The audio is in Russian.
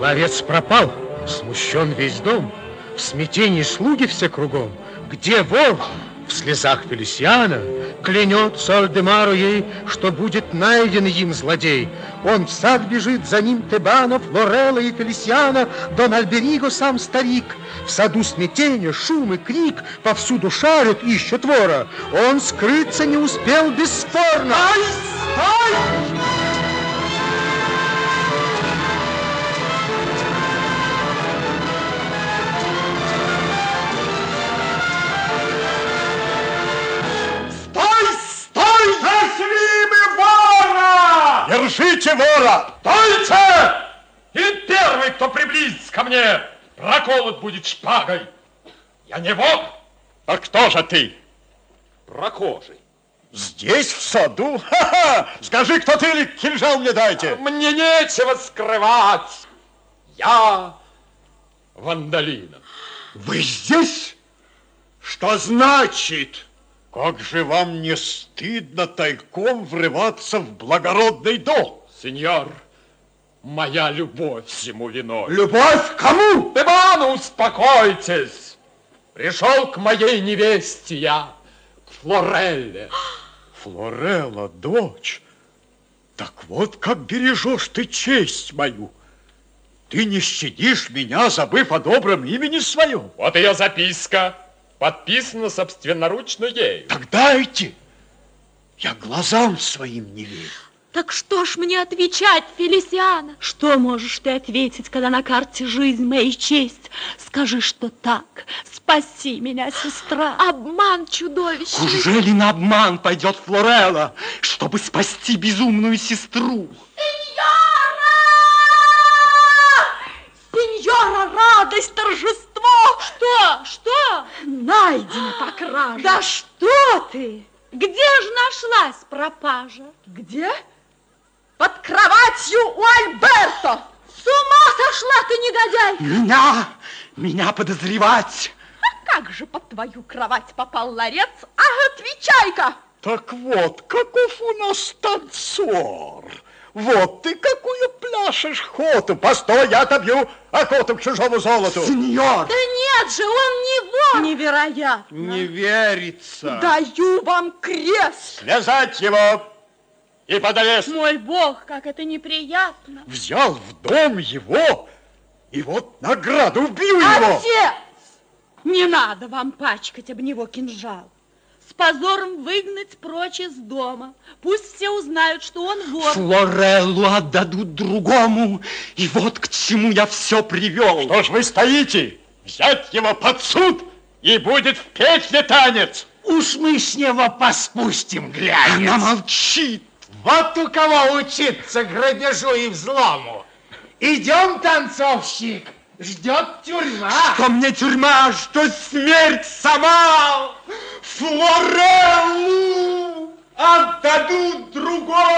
Ловец пропал, смущен весь дом, в смятении слуги все кругом. Где вор? В слезах Фелисиана клянется Альдемару ей, что будет найден им злодей. Он в сад бежит, за ним Тебанов, Лорелла и Фелисиана, Дон Альбериго сам старик. В саду смятение, шум и крик, повсюду шарят, ищут вора. Он скрыться не успел бесспорно. Ай, Держите вора! Стойте! И первый, кто приблизится ко мне, проколот будет шпагой. Я не вор. А кто же ты? Прохожий. Здесь, в саду? Ха-ха! Скажи, кто ты или кинжал мне дайте. Мне нечего скрывать. Я Вандалина. Вы здесь? Что значит? Как же вам не стыдно тайком врываться в благородный дом? Сеньор, моя любовь всему виной. Любовь кому? Тебану, успокойтесь. Пришел к моей невесте я, к Флорелле. Флорелла, дочь, так вот как бережешь ты честь мою. Ты не щадишь меня, забыв о добром имени своем. Вот ее записка. Подписано собственноручно ею. Так дайте. Я глазам своим не верю. Так что ж мне отвечать, Фелисиана? Что можешь ты ответить, когда на карте жизнь моя и честь? Скажи, что так. Спаси меня, сестра. Обман чудовищный. Неужели на обман пойдет Флорелла, чтобы спасти безумную сестру? Сеньора! Да что ты? Где же нашлась пропажа? Где? Под кроватью у Альберто. С ума сошла ты, негодяй! Меня, меня подозревать. А как же под твою кровать попал ларец? А отвечай-ка! Так вот, каков у нас танцор. Вот ты какую пляшешь хоту. Постой, я отобью охоту к чужому золоту. Сеньор! Да нет же, он не вор! Невероятно! Не верится. Даю вам крест! Связать его и под арест. Мой бог, как это неприятно. Взял в дом его, и вот награду убил его. Отец! Не надо вам пачкать об него кинжал. С позором выгнать прочь из дома. Пусть все узнают, что он вор. Флореллу отдадут другому, и вот к чему я все привел. Что ж вы стоите? Взять его под суд, и будет в петле танец. Уж мы с него поспустим, глянец. Она молчит. Вот у кого учиться грабежу и взлому. Идем, танцовщик, ждет тюрьма. Что мне тюрьма, что смерть сама. Флореллу отдадут другому.